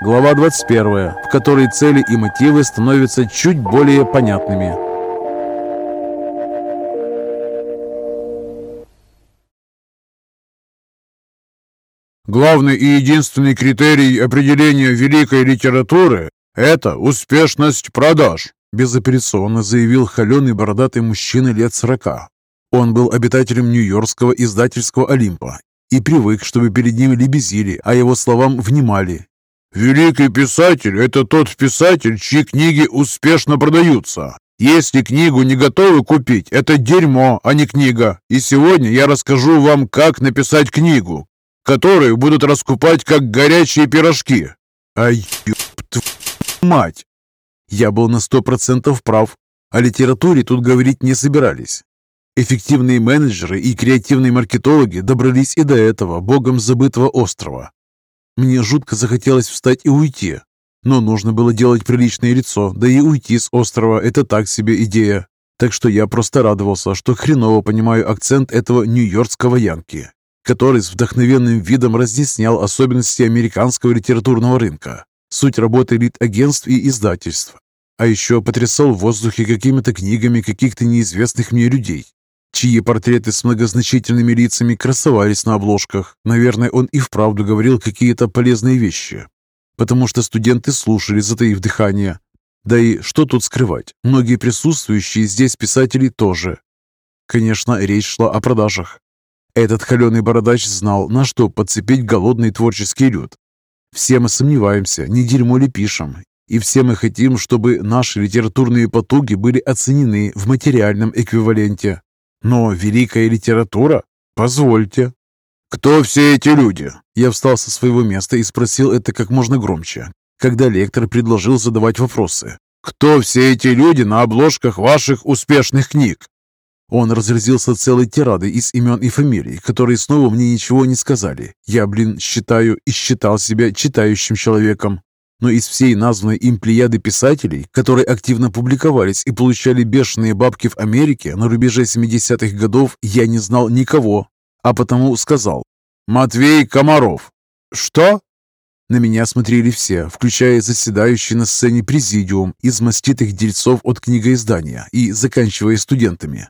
глава 21, в которой цели и мотивы становятся чуть более понятными. Главный и единственный критерий определения великой литературы – это успешность продаж, безапелляционно заявил холеный бородатый мужчина лет сорока. Он был обитателем Нью-Йоркского издательского Олимпа и привык, чтобы перед ним лебезили, а его словам внимали. «Великий писатель – это тот писатель, чьи книги успешно продаются. Если книгу не готовы купить, это дерьмо, а не книга. И сегодня я расскажу вам, как написать книгу, которую будут раскупать как горячие пирожки». «Ай, ёб мать!» Я был на сто процентов прав. О литературе тут говорить не собирались. Эффективные менеджеры и креативные маркетологи добрались и до этого богом забытого острова. Мне жутко захотелось встать и уйти. Но нужно было делать приличное лицо, да и уйти с острова – это так себе идея. Так что я просто радовался, что хреново понимаю акцент этого нью-йоркского янки, который с вдохновенным видом разъяснял особенности американского литературного рынка, суть работы элит-агентств и издательств. А еще потрясал в воздухе какими-то книгами каких-то неизвестных мне людей, чьи портреты с многозначительными лицами красовались на обложках. Наверное, он и вправду говорил какие-то полезные вещи, потому что студенты слушали, затаив дыхание. Да и что тут скрывать, многие присутствующие здесь писатели тоже. Конечно, речь шла о продажах. Этот холеный бородач знал, на что подцепить голодный творческий люд. Все мы сомневаемся, не дерьмо ли пишем, и все мы хотим, чтобы наши литературные потуги были оценены в материальном эквиваленте. Но великая литература? Позвольте. Кто все эти люди? Я встал со своего места и спросил это как можно громче, когда лектор предложил задавать вопросы. Кто все эти люди на обложках ваших успешных книг? Он разразился целой тирадой из имен и фамилий, которые снова мне ничего не сказали. Я, блин, считаю и считал себя читающим человеком. Но из всей названной им плеяды писателей, которые активно публиковались и получали бешеные бабки в Америке на рубеже 70-х годов, я не знал никого, а потому сказал «Матвей Комаров». «Что?» На меня смотрели все, включая заседающий на сцене президиум из маститых дельцов от книгоиздания и заканчивая студентами.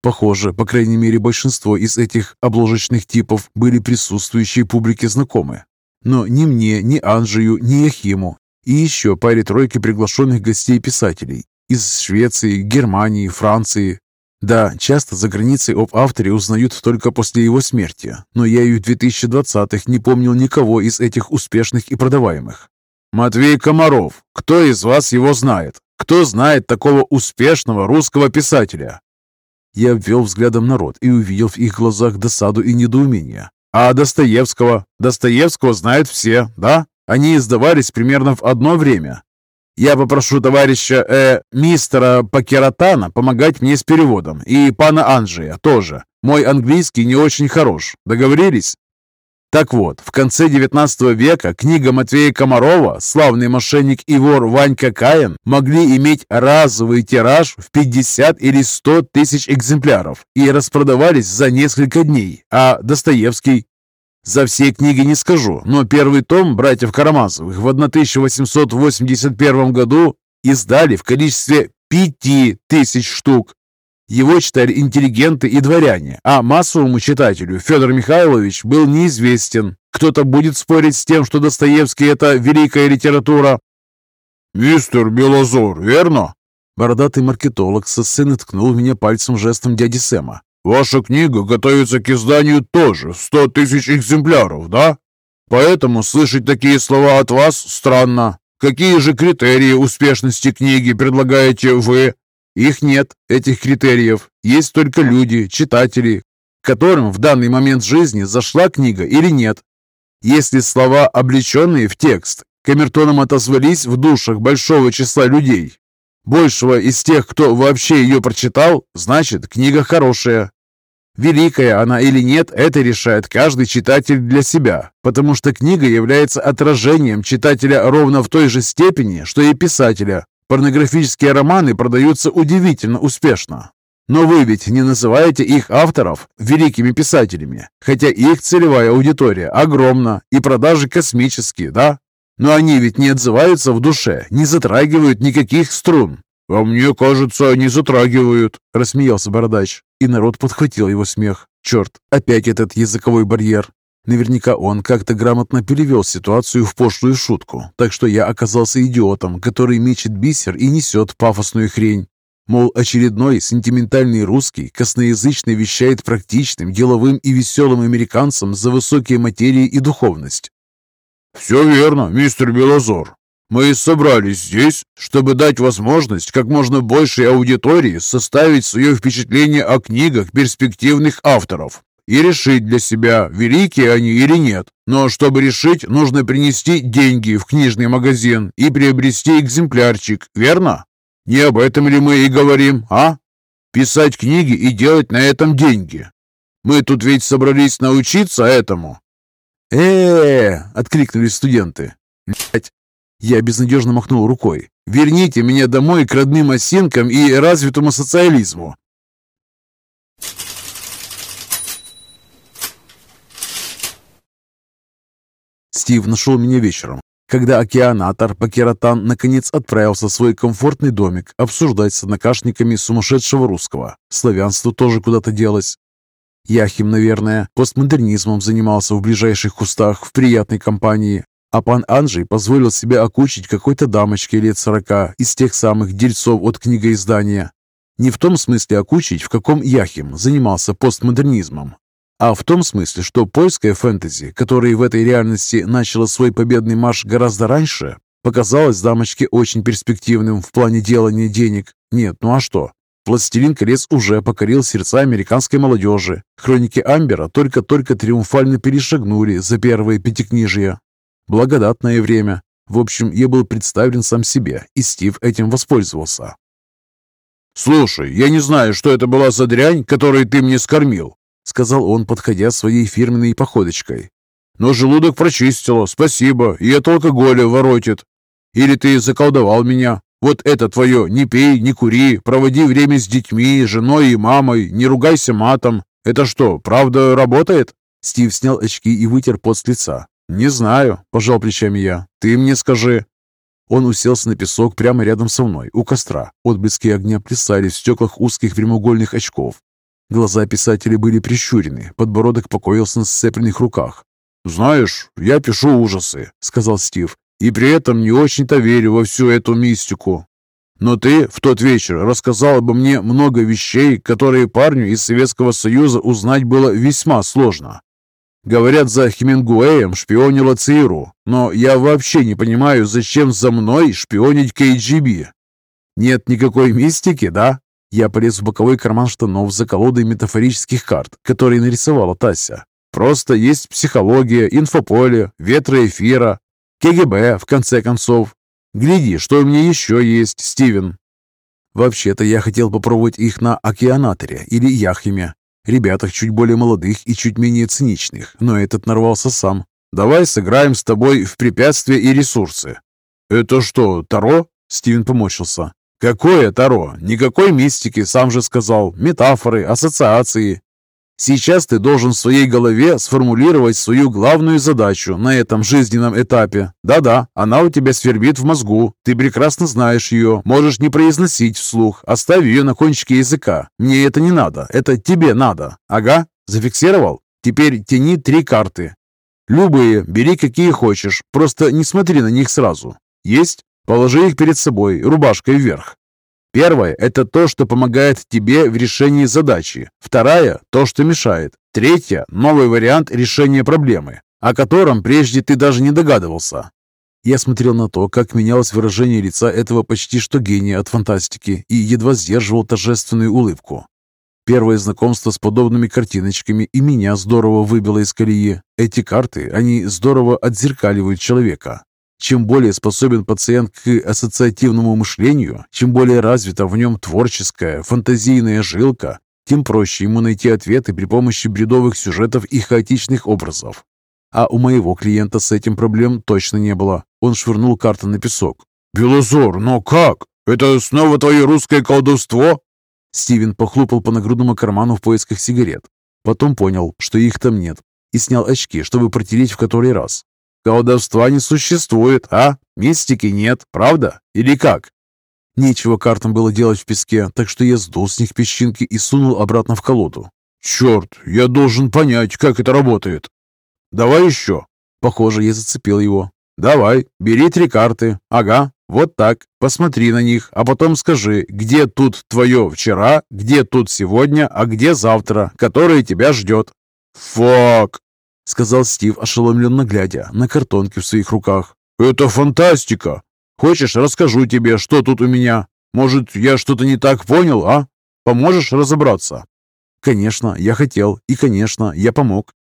Похоже, по крайней мере, большинство из этих обложечных типов были присутствующие публике знакомы. Но ни мне, ни Анжею, ни Яхиму и еще паре тройки приглашенных гостей-писателей из Швеции, Германии, Франции. Да, часто за границей об авторе узнают только после его смерти, но я и в 2020-х не помнил никого из этих успешных и продаваемых. «Матвей Комаров, кто из вас его знает? Кто знает такого успешного русского писателя?» Я обвел взглядом народ и увидел в их глазах досаду и недоумение. А Достоевского? Достоевского знают все, да? Они издавались примерно в одно время. Я попрошу товарища э, мистера Пакератана помогать мне с переводом. И пана Анджея тоже. Мой английский не очень хорош. Договорились? Так вот, в конце XIX века книга Матвея Комарова «Славный мошенник и вор Ванька Каин» могли иметь разовый тираж в 50 или 100 тысяч экземпляров и распродавались за несколько дней, а Достоевский за все книги не скажу, но первый том «Братьев Карамазовых» в 1881 году издали в количестве пяти тысяч штук. Его читали интеллигенты и дворяне, а массовому читателю Федор Михайлович был неизвестен. Кто-то будет спорить с тем, что Достоевский – это великая литература. «Мистер Белозор, верно?» Бородатый маркетолог со сцены ткнул меня пальцем жестом дяди Сэма. «Ваша книга готовится к изданию тоже в сто тысяч экземпляров, да? Поэтому слышать такие слова от вас странно. Какие же критерии успешности книги предлагаете вы?» Их нет, этих критериев. Есть только люди, читатели, которым в данный момент жизни зашла книга или нет. Если слова, облеченные в текст, камертоном отозвались в душах большого числа людей, большего из тех, кто вообще ее прочитал, значит, книга хорошая. Великая она или нет, это решает каждый читатель для себя, потому что книга является отражением читателя ровно в той же степени, что и писателя. Порнографические романы продаются удивительно успешно. Но вы ведь не называете их авторов великими писателями, хотя их целевая аудитория огромна и продажи космические, да? Но они ведь не отзываются в душе, не затрагивают никаких струн. «А мне кажется, не затрагивают», — рассмеялся бородач. И народ подхватил его смех. Черт, опять этот языковой барьер. Наверняка он как-то грамотно перевел ситуацию в пошлую шутку, так что я оказался идиотом, который мечет бисер и несет пафосную хрень. Мол, очередной сентиментальный русский косноязычно вещает практичным, деловым и веселым американцам за высокие материи и духовность. «Все верно, мистер Белозор. Мы собрались здесь, чтобы дать возможность как можно большей аудитории составить свое впечатление о книгах перспективных авторов и решить для себя, великие они или нет. Но чтобы решить, нужно принести деньги в книжный магазин и приобрести экземплярчик, верно? Не об этом ли мы и говорим, а? Писать книги и делать на этом деньги. Мы тут ведь собрались научиться этому. э откликнулись студенты. «Блядь!» Я безнадежно махнул рукой. «Верните меня домой к родным осинкам и развитому социализму. Стив нашел меня вечером, когда океанатор Пакератан наконец отправился в свой комфортный домик обсуждать с однокашниками сумасшедшего русского. Славянство тоже куда-то делось. Яхим, наверное, постмодернизмом занимался в ближайших кустах в приятной компании, а пан Анджей позволил себе окучить какой-то дамочке лет сорока из тех самых дельцов от книгоиздания. Не в том смысле окучить, в каком Яхим занимался постмодернизмом, а в том смысле, что польское фэнтези, которое в этой реальности начало свой победный марш гораздо раньше, показалось дамочке очень перспективным в плане делания денег. Нет, ну а что? «Властелин колец» уже покорил сердца американской молодежи. Хроники Амбера только-только триумфально перешагнули за первые пятикнижия. Благодатное время. В общем, я был представлен сам себе, и Стив этим воспользовался. «Слушай, я не знаю, что это была за дрянь, которую ты мне скормил, сказал он, подходя своей фирменной походочкой. «Но желудок прочистило, спасибо, и это алкоголя воротит. Или ты заколдовал меня? Вот это твое «не пей, не кури, проводи время с детьми, женой и мамой, не ругайся матом». Это что, правда работает?» Стив снял очки и вытер пот с лица. «Не знаю», – пожал плечами я. «Ты мне скажи». Он уселся на песок прямо рядом со мной, у костра. Отблески огня плясали в стеклах узких прямоугольных очков. Глаза писателя были прищурены, подбородок покоился на сцепленных руках. «Знаешь, я пишу ужасы», — сказал Стив, «и при этом не очень-то верю во всю эту мистику. Но ты в тот вечер рассказал обо мне много вещей, которые парню из Советского Союза узнать было весьма сложно. Говорят, за Хемингуэем шпионила ЦРУ, но я вообще не понимаю, зачем за мной шпионить КГБ. Нет никакой мистики, да? Я полез в боковой карман штанов за колодой метафорических карт, которые нарисовала Тася. Просто есть психология, инфополе, ветры эфира, КГБ, в конце концов. Гляди, что у меня еще есть, Стивен. Вообще-то я хотел попробовать их на океанаторе или яхиме. Ребятах чуть более молодых и чуть менее циничных, но этот нарвался сам. Давай сыграем с тобой в препятствия и ресурсы. Это что, Таро? Стивен помочился. Какое Таро? Никакой мистики, сам же сказал. Метафоры, ассоциации. Сейчас ты должен в своей голове сформулировать свою главную задачу на этом жизненном этапе. Да-да, она у тебя свербит в мозгу. Ты прекрасно знаешь ее, можешь не произносить вслух. Оставь ее на кончике языка. Мне это не надо, это тебе надо. Ага, зафиксировал? Теперь тяни три карты. Любые, бери какие хочешь, просто не смотри на них сразу. Есть? Положи их перед собой, рубашкой вверх. Первое – это то, что помогает тебе в решении задачи. Вторая – то, что мешает. Третья – новый вариант решения проблемы, о котором прежде ты даже не догадывался. Я смотрел на то, как менялось выражение лица этого почти что гения от фантастики и едва сдерживал торжественную улыбку. Первое знакомство с подобными картиночками и меня здорово выбило из колеи. Эти карты, они здорово отзеркаливают человека. Чем более способен пациент к ассоциативному мышлению, чем более развита в нем творческая, фантазийная жилка, тем проще ему найти ответы при помощи бредовых сюжетов и хаотичных образов. А у моего клиента с этим проблем точно не было. Он швырнул карты на песок. «Белозор, но как? Это снова твое русское колдовство?» Стивен похлопал по нагрудному карману в поисках сигарет. Потом понял, что их там нет, и снял очки, чтобы протереть в который раз. Колдовства не существует, а? Мистики нет, правда? Или как?» Нечего картам было делать в песке, так что я сдул с них песчинки и сунул обратно в колоду. «Черт, я должен понять, как это работает. Давай еще». Похоже, я зацепил его. «Давай, бери три карты. Ага, вот так. Посмотри на них, а потом скажи, где тут твое вчера, где тут сегодня, а где завтра, которое тебя ждет». «Фак!» — сказал Стив, ошеломленно глядя на картонки в своих руках. «Это фантастика! Хочешь, расскажу тебе, что тут у меня? Может, я что-то не так понял, а? Поможешь разобраться?» Конечно, я хотел, и, конечно, я помог.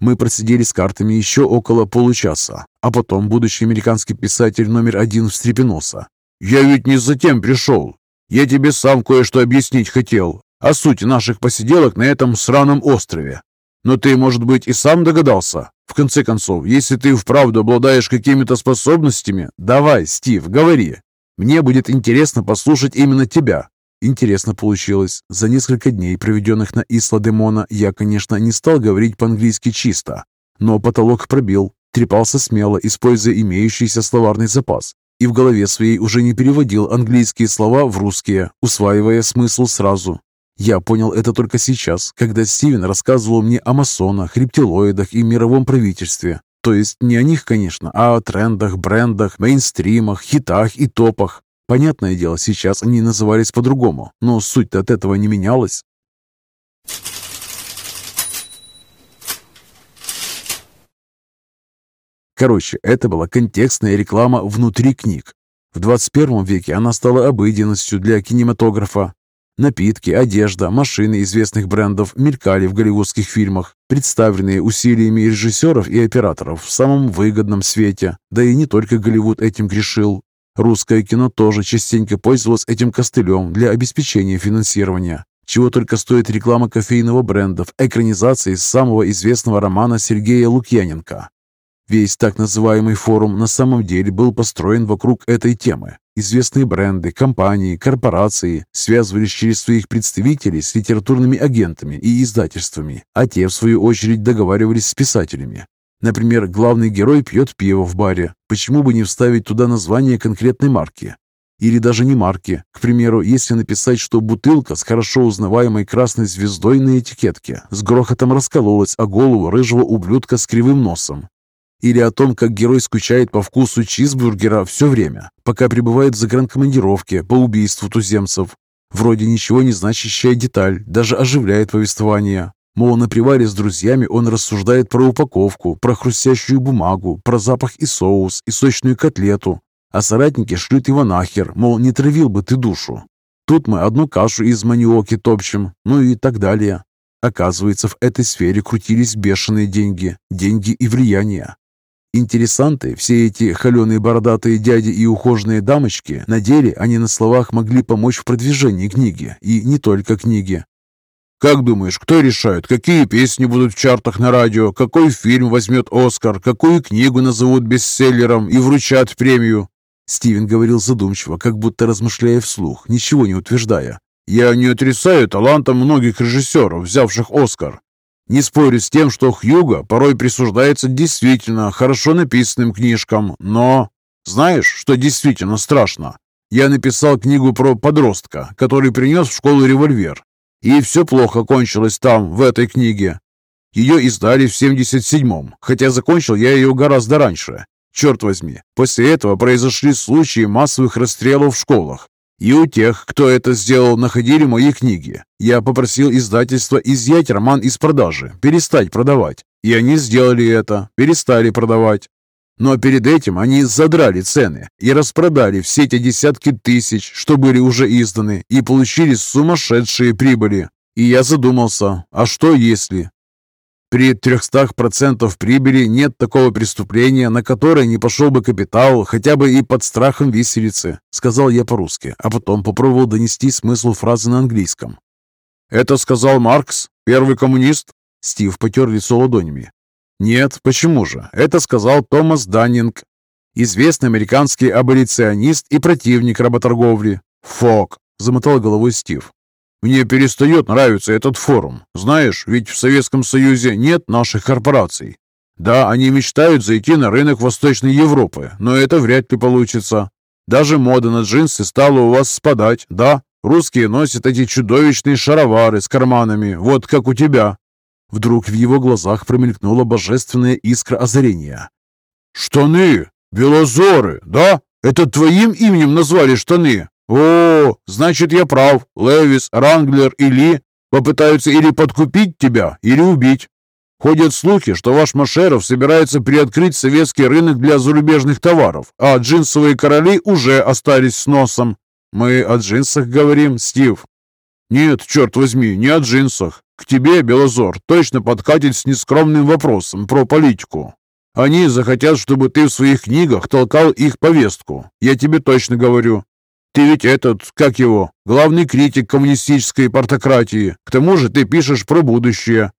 Мы просидели с картами еще около получаса, а потом будущий американский писатель номер один встрепенулся. «Я ведь не затем пришел. Я тебе сам кое-что объяснить хотел о сути наших посиделок на этом сраном острове. Но ты, может быть, и сам догадался. В конце концов, если ты вправду обладаешь какими-то способностями, давай, Стив, говори. Мне будет интересно послушать именно тебя. Интересно получилось. За несколько дней, проведенных на Исла Демона, я, конечно, не стал говорить по-английски чисто, но потолок пробил, трепался смело, используя имеющийся словарный запас, и в голове своей уже не переводил английские слова в русские, усваивая смысл сразу. Я понял это только сейчас, когда Стивен рассказывал мне о масонах, рептилоидах и мировом правительстве. То есть не о них, конечно, а о трендах, брендах, мейнстримах, хитах и топах. Понятное дело, сейчас они назывались по-другому, но суть-то от этого не менялась. Короче, это была контекстная реклама внутри книг. В 21 веке она стала обыденностью для кинематографа. Напитки, одежда, машины известных брендов мелькали в голливудских фильмах, представленные усилиями режиссеров и операторов в самом выгодном свете. Да и не только Голливуд этим грешил. Русское кино тоже частенько пользовалось этим костылем для обеспечения финансирования. Чего только стоит реклама кофейного бренда в экранизации самого известного романа Сергея Лукьяненко. Весь так называемый форум на самом деле был построен вокруг этой темы. Известные бренды, компании, корпорации связывались через своих представителей с литературными агентами и издательствами, а те, в свою очередь, договаривались с писателями. Например, главный герой пьет пиво в баре. Почему бы не вставить туда название конкретной марки? Или даже не марки. К примеру, если написать, что бутылка с хорошо узнаваемой красной звездой на этикетке с грохотом раскололась о голову рыжего ублюдка с кривым носом. Или о том, как герой скучает по вкусу чизбургера все время, пока пребывает в загранкомандировке по убийству туземцев. Вроде ничего не значащая деталь, даже оживляет повествование. Мол, на приваре с друзьями он рассуждает про упаковку, про хрустящую бумагу, про запах и соус, и сочную котлету. А соратники шлют его нахер, мол, не травил бы ты душу. Тут мы одну кашу из маниоки топчем, ну и так далее. Оказывается, в этой сфере крутились бешеные деньги, деньги и влияние. Интересанты, все эти холеные бородатые дяди и ухоженные дамочки, на деле они на словах могли помочь в продвижении книги, и не только книги. Как думаешь, кто решает, какие песни будут в чартах на радио, какой фильм возьмет Оскар, какую книгу назовут бестселлером и вручат премию?» Стивен говорил задумчиво, как будто размышляя вслух, ничего не утверждая. «Я не отрицаю талантом многих режиссеров, взявших Оскар. Не спорю с тем, что Хьюго порой присуждается действительно хорошо написанным книжкам, но... Знаешь, что действительно страшно? Я написал книгу про подростка, который принес в школу револьвер и все плохо кончилось там, в этой книге. Ее издали в 77-м, хотя закончил я ее гораздо раньше. Черт возьми, после этого произошли случаи массовых расстрелов в школах. И у тех, кто это сделал, находили мои книги. Я попросил издательство изъять роман из продажи, перестать продавать. И они сделали это, перестали продавать. Но перед этим они задрали цены и распродали все эти десятки тысяч, что были уже изданы, и получили сумасшедшие прибыли. И я задумался, а что если? При 300% прибыли нет такого преступления, на которое не пошел бы капитал, хотя бы и под страхом виселицы, сказал я по-русски, а потом попробовал донести смысл фразы на английском. Это сказал Маркс, первый коммунист? Стив потер лицо ладонями. Нет, почему же? Это сказал Томас Даннинг, известный американский аболиционист и противник работорговли. Фок, замотал головой Стив. Мне перестает нравиться этот форум. Знаешь, ведь в Советском Союзе нет наших корпораций. Да, они мечтают зайти на рынок Восточной Европы, но это вряд ли получится. Даже мода на джинсы стала у вас спадать, да? Русские носят эти чудовищные шаровары с карманами, вот как у тебя». Вдруг в его глазах промелькнула божественная искра озарения. «Штаны! Белозоры, да? Это твоим именем назвали штаны? О, значит, я прав. Левис, Ранглер и Ли попытаются или подкупить тебя, или убить. Ходят слухи, что ваш Машеров собирается приоткрыть советский рынок для зарубежных товаров, а джинсовые короли уже остались с носом. Мы о джинсах говорим, Стив. Нет, черт возьми, не о джинсах. К тебе, Белозор, точно подкатит с нескромным вопросом про политику. Они захотят, чтобы ты в своих книгах толкал их повестку. Я тебе точно говорю. Ты ведь этот, как его, главный критик коммунистической партократии. К тому же ты пишешь про будущее.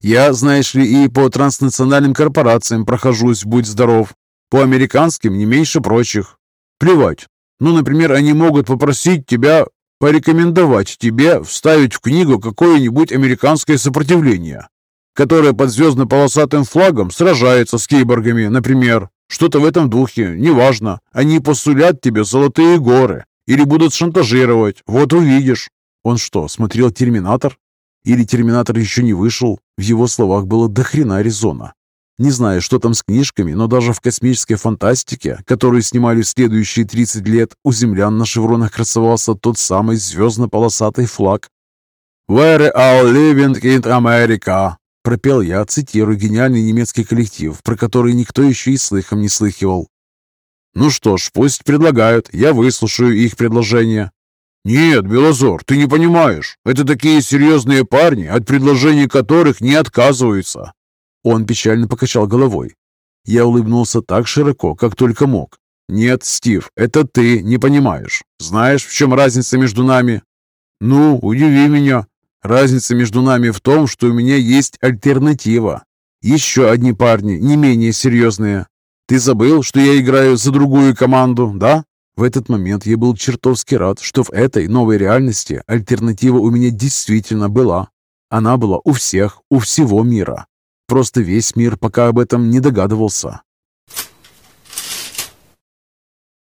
Я, знаешь ли, и по транснациональным корпорациям прохожусь, будь здоров. По американским не меньше прочих. Плевать. Ну, например, они могут попросить тебя порекомендовать тебе вставить в книгу какое-нибудь американское сопротивление, которое под звездно-полосатым флагом сражается с киборгами, например. Что-то в этом духе, неважно. Они посулят тебе золотые горы или будут шантажировать. Вот увидишь. Он что, смотрел «Терминатор»? Или терминатор еще не вышел? В его словах было дохрена резона. Не знаю, что там с книжками, но даже в космической фантастике, которую снимали в следующие 30 лет, у землян на шевронах красовался тот самый звездно-полосатый флаг. «We're all living in America», пропел я, цитируя гениальный немецкий коллектив, про который никто еще и слыхом не слыхивал. «Ну что ж, пусть предлагают, я выслушаю их предложение. «Нет, Белозор, ты не понимаешь. Это такие серьезные парни, от предложений которых не отказываются». Он печально покачал головой. Я улыбнулся так широко, как только мог. «Нет, Стив, это ты не понимаешь. Знаешь, в чем разница между нами?» «Ну, удиви меня». «Разница между нами в том, что у меня есть альтернатива. Еще одни парни, не менее серьезные. Ты забыл, что я играю за другую команду, да?» В этот момент я был чертовски рад, что в этой новой реальности альтернатива у меня действительно была. Она была у всех, у всего мира. Просто весь мир пока об этом не догадывался.